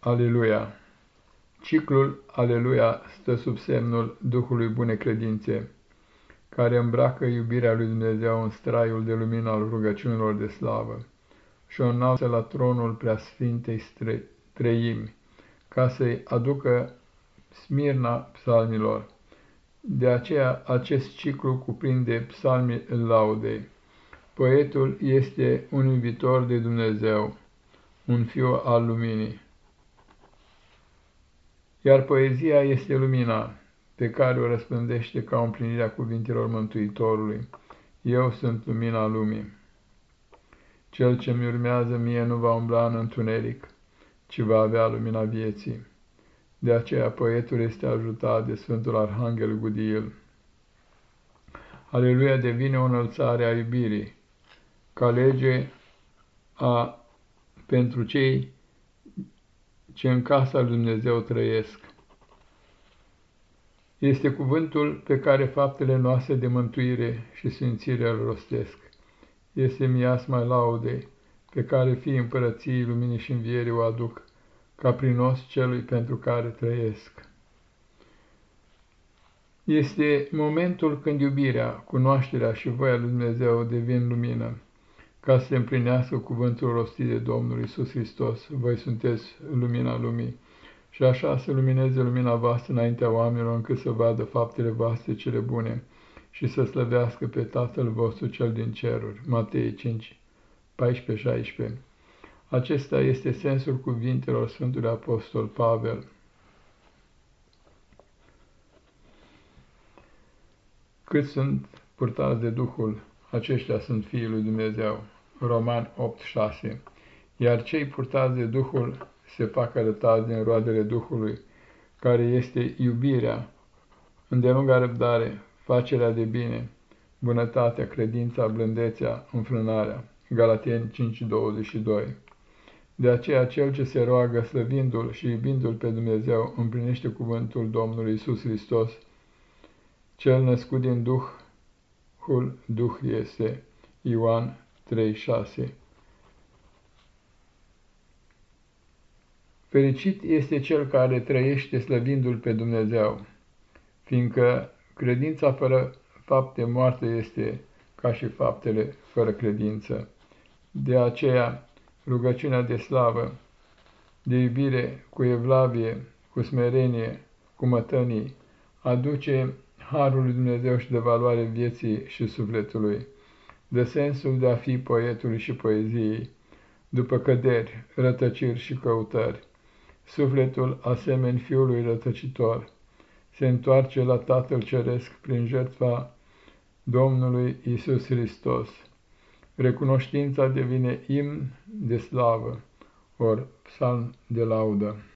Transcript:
Aleluia! Ciclul Aleluia stă sub semnul Duhului Bune Credințe, care îmbracă iubirea lui Dumnezeu în straiul de lumină al rugăciunilor de slavă și o înalță la tronul preasfintei treimi, ca să-i aducă smirna psalmilor. De aceea, acest ciclu cuprinde psalmii laudei. Poetul este un iubitor de Dumnezeu, un fiu al luminii. Iar poezia este lumina pe care o răspândește ca împlinirea cuvintelor Mântuitorului. Eu sunt lumina lumii. Cel ce mi urmează mie nu va umbla în întuneric, ci va avea lumina vieții. De aceea poetul este ajutat de Sfântul Arhanghel Gudiel. Aleluia devine o înălțare a iubirii, ca lege a, pentru cei ce în casa lui Dumnezeu trăiesc. Este cuvântul pe care faptele noastre de mântuire și sfințire îl rostesc. Este miasma laudei pe care fii împărăției luminii și învierii o aduc, ca prinos celui pentru care trăiesc. Este momentul când iubirea, cunoașterea și voia lui Dumnezeu devin lumină ca să se împlinească cuvântul rostit de Domnul Isus Hristos, voi sunteți lumina lumii, și așa să lumineze lumina voastră înaintea oamenilor, încât să vadă faptele voastre cele bune și să slăvească pe Tatăl vostru cel din ceruri. Matei 5, 14-16 Acesta este sensul cuvintelor Sfântului Apostol Pavel. Cât sunt purtați de Duhul, aceștia sunt fiii lui Dumnezeu. Roman 8:6 Iar cei purtați de Duhul se fac arătați din roadele Duhului, care este iubirea, îndelunga răbdare, facerea de bine, bunătatea, credința, blândețea, înfrânarea. Galateni 5:22 De aceea cel ce se roagă slăvindu-L și iubindu-L pe Dumnezeu împlinește cuvântul Domnului Isus Hristos, cel născut din Duhul Duh este. Ioan 3.6 Fericit este cel care trăiește slăvindu-L pe Dumnezeu, fiindcă credința fără fapte moarte este ca și faptele fără credință. De aceea, rugăciunea de slavă, de iubire cu evlavie, cu smerenie, cu mătănii, aduce harul lui Dumnezeu și de valoare vieții și sufletului de sensul de a fi poetului și poeziei, după căderi, rătăciri și căutări. Sufletul, asemeni fiului rătăcitor, se întoarce la Tatăl Ceresc prin jertfa Domnului Isus Hristos. Recunoștința devine imn de slavă, ori psalm de laudă.